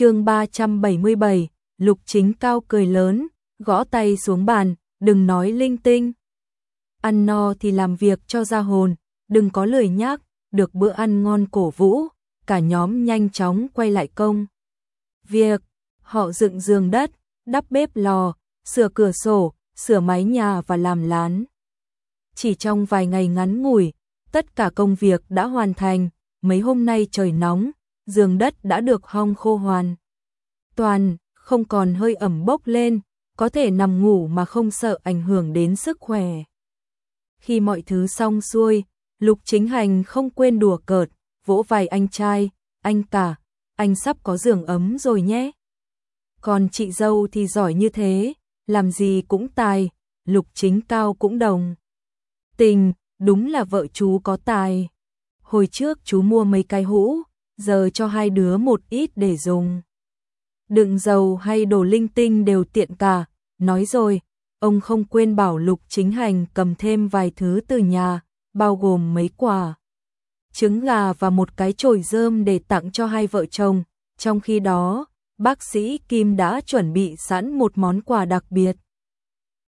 chương 377, Lục Chính Cao cười lớn, gõ tay xuống bàn, đừng nói linh tinh. Ăn no thì làm việc cho ra hồn, đừng có lười nhác, được bữa ăn ngon cổ vũ, cả nhóm nhanh chóng quay lại công. Việc, họ dựng giường đất, đắp bếp lò, sửa cửa sổ, sửa mái nhà và làm lán. Chỉ trong vài ngày ngắn ngủi, tất cả công việc đã hoàn thành, mấy hôm nay trời nóng, giường đất đã được hong khô hoàn. Toàn, không còn hơi ẩm bốc lên, có thể nằm ngủ mà không sợ ảnh hưởng đến sức khỏe. Khi mọi thứ xong xuôi, Lục Chính Hành không quên đùa cợt, vỗ vai anh trai, anh cả, anh sắp có giường ấm rồi nhé. Còn chị dâu thì giỏi như thế, làm gì cũng tài, Lục Chính Cao cũng đồng. Tình, đúng là vợ chú có tài. Hồi trước chú mua mấy cái hũ, giờ cho hai đứa một ít để dùng. Đựng dầu hay đồ linh tinh đều tiện cả, nói rồi, ông không quên bảo Lục Chính Hành cầm thêm vài thứ từ nhà, bao gồm mấy quả trứng gà và một cái chổi rơm để tặng cho hai vợ chồng. Trong khi đó, bác sĩ Kim đã chuẩn bị sẵn một món quà đặc biệt.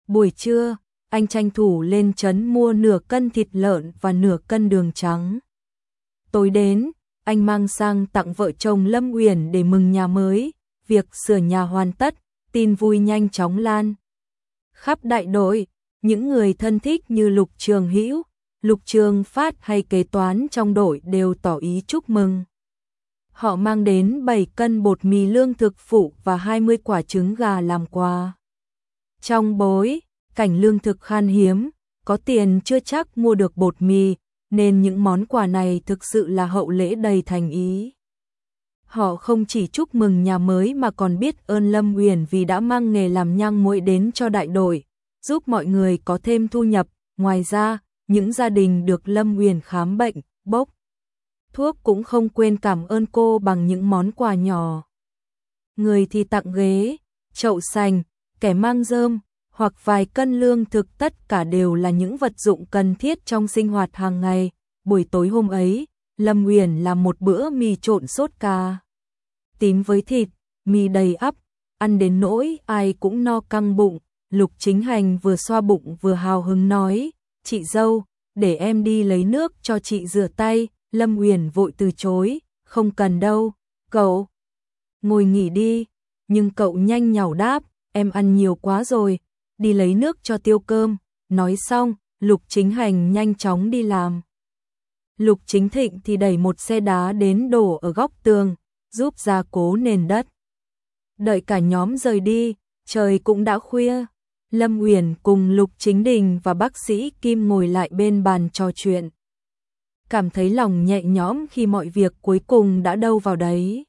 Buổi trưa, anh tranh thủ lên trấn mua nửa cân thịt lợn và nửa cân đường trắng. Tối đến, anh mang sang tặng vợ chồng Lâm Uyển để mừng nhà mới, việc sửa nhà hoàn tất, tin vui nhanh chóng lan. Khắp đại đội, những người thân thích như Lục Trường Hữu, Lục Trường Phát hay kế toán trong đội đều tỏ ý chúc mừng. Họ mang đến 7 cân bột mì lương thực phụ và 20 quả trứng gà làm quà. Trong bối, cảnh lương thực khan hiếm, có tiền chưa chắc mua được bột mì, nên những món quà này thực sự là hậu lễ đầy thành ý. Họ không chỉ chúc mừng nhà mới mà còn biết ơn Lâm Uyển vì đã mang nghề làm nhang muỗi đến cho đại đội, giúp mọi người có thêm thu nhập. Ngoài ra, những gia đình được Lâm Uyển khám bệnh, bốc thuốc cũng không quên cảm ơn cô bằng những món quà nhỏ. Người thì tặng ghế, chậu sành, kẻ mang rơm, hoặc vài cân lương thực tất cả đều là những vật dụng cần thiết trong sinh hoạt hàng ngày. Buổi tối hôm ấy, Lâm Nguyền làm một bữa mì trộn sốt cá Tím với thịt, mì đầy ắp, ăn đến nỗi ai cũng no căng bụng. Lục Chính Hành vừa xoa bụng vừa hào hứng nói, chị dâu, để em đi lấy nước cho chị rửa tay. Lâm Nguyền vội từ chối, không cần đâu, cậu ngồi nghỉ đi, nhưng cậu nhanh nhảu đáp, em ăn nhiều quá rồi, đi lấy nước cho tiêu cơm, nói xong, Lục Chính Hành nhanh chóng đi làm. Lục Chính Thịnh thì đẩy một xe đá đến đổ ở góc tường, giúp gia cố nền đất. Đợi cả nhóm rời đi, trời cũng đã khuya. Lâm Uyển cùng Lục Chính Đình và bác sĩ Kim ngồi lại bên bàn trò chuyện. Cảm thấy lòng nhẹ nhõm khi mọi việc cuối cùng đã đâu vào đấy.